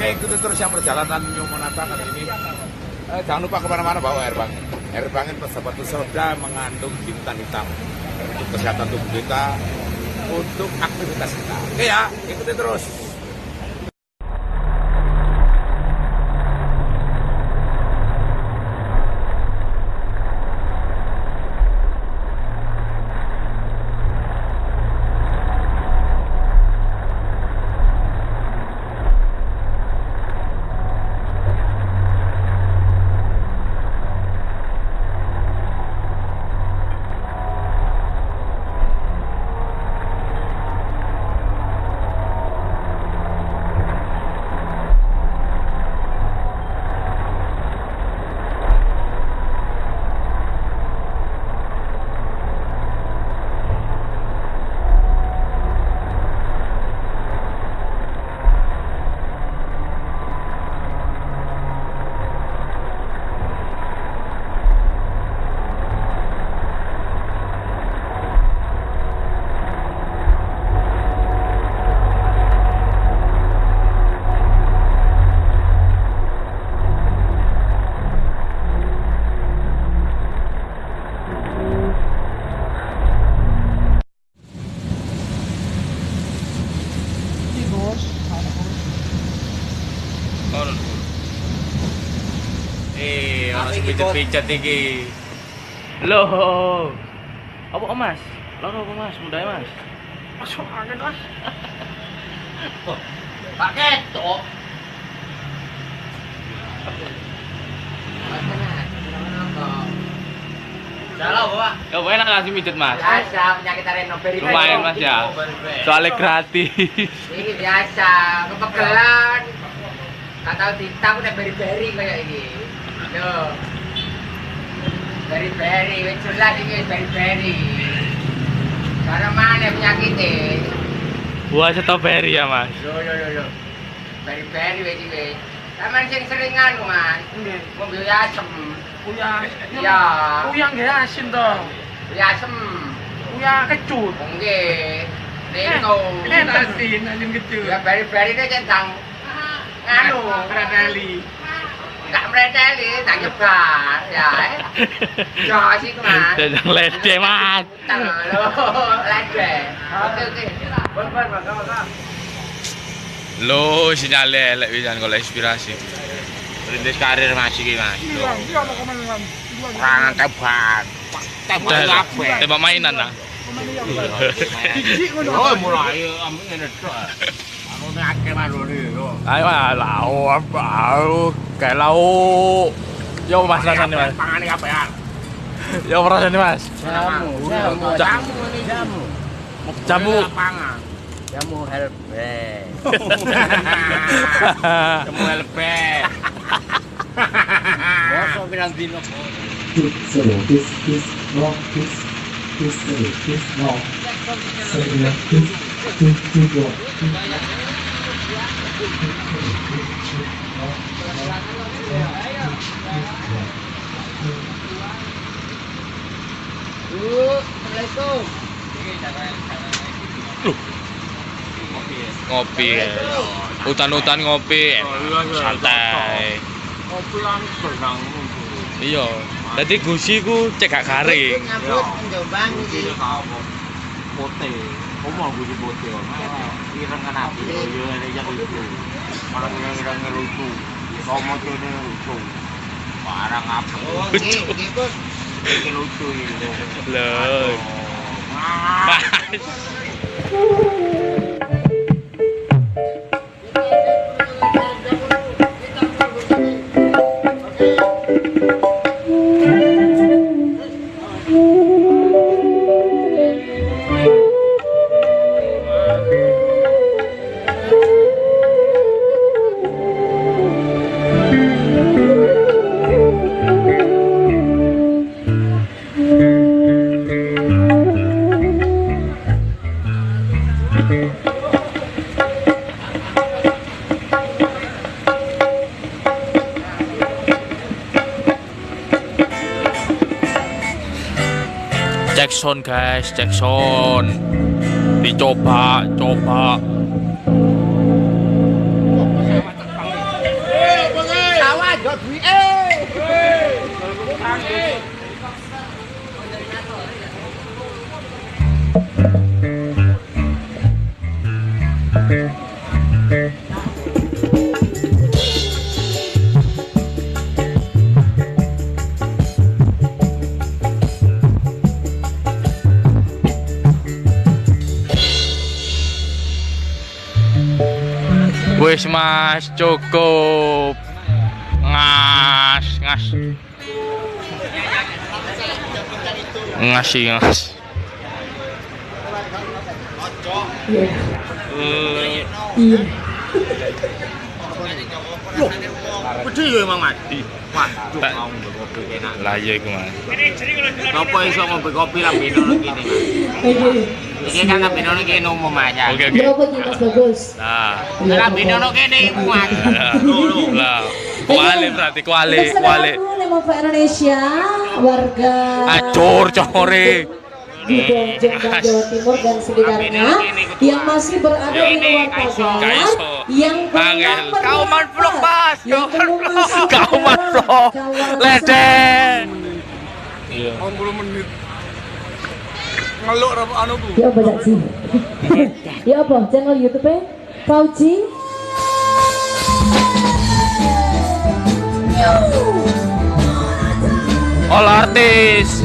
Oke, ikuti terus yang perjalanan Monata kali ini. Eh, jangan lupa ke mana-mana bawa air bangin. Air bangin persahabat soda mengandung bintang hitam untuk kesehatan tubuh kita, untuk aktivitas kita. Oke ya, ikuti terus. Eh, orang sing pijet-pijet iki. Loh. Apa kok, Mas? Loro apa Mas? Mudahe Mas. Masuk angin mas. Pak Ketok. Salah, Pak. Ya apa enak kasih pijet Mas. Biasa penyakit renoberi. Lumayan Mas ya. Soalnya gratis. Ini biasa, kepegelan. Gak tau ditang udah beri-beri kayak ini. Yo. Beri-beri, wis jelas ini wis beri-beri. Karena mana penyakitnya? Buah strawberry ya Mas. Yo yo yo yo. Beri-beri wis iki. Taman sing sering anu, Mas. Mobil asem. Uyang. Iya. Uyang nggih asin toh. Mobil asem. Uyang kecut. Neno. Eh, asin, asin kecut. Ya beri-beri ini centang nganu. แต่ยังเล่นเจมาต่างลอดแลกแก่โลชิญาเล่เล่วิจารณ์ก็เล่สปิราสิรินเดสการ์เรอร์มาชิกิมาทางแต่ผ่านแต่ผ่านแต่บ้าไม่นั่นนะโอ้ยมูลายอะมึงเนี่ยนะไอ้ว่าเหล่าอะ Kayak lau. Yo Mas rasane Mas. Pangane kapean. Yo rasane Mas. Jamu, jamu, jamu jamu. Jamu. Jamu LP. Bosok bilang dino. This, solo, this, this, no, no. Assalamualaikum. Ngopi. Hutan-hutan ngopi. Santai. Kopi lan berenang ngono. Iya. Dadi gusi ku cek gak garing. Jombang iki. Mau gue pote. Ireng kan api. Yo ada yang lucu. Orang yang ireng lucu. Kamu tuh lucu. Barang apa? Bos. Ini lucu ini. Loh. Jackson Cek sound guys, cek sound. Dicoba, coba. Wis Mas, cukup. Ngas, ngas. Ngasih, ngas. Iya. Eh, Iya. Pedih yo emang Mas. Wah, Tak- mau ngombe kopi enak. Lah iya iku Mas. Napa iso ngombe kopi lah? Oke. Iki kan binono kene umum aja. Oke, oke. Berapa nih Mas Bagus? Nah. Lah binono kene iku, Mas. Lah, kuali berarti kuali, kuali. Assalamualaikum Indonesia, warga Acur core. Sidoarjo dan Jawa Timur dan sekitarnya yang masih berada di luar pagar, yang belum Kau man vlog, Mas. Kau man belum vlog. masuk Kau man dalam vlog. kawasan Leden. Iya. 20 menit. Ngeluk rambut anu bu. Ya apa Cak sih? ya apa channel YouTube Fauji? All artis.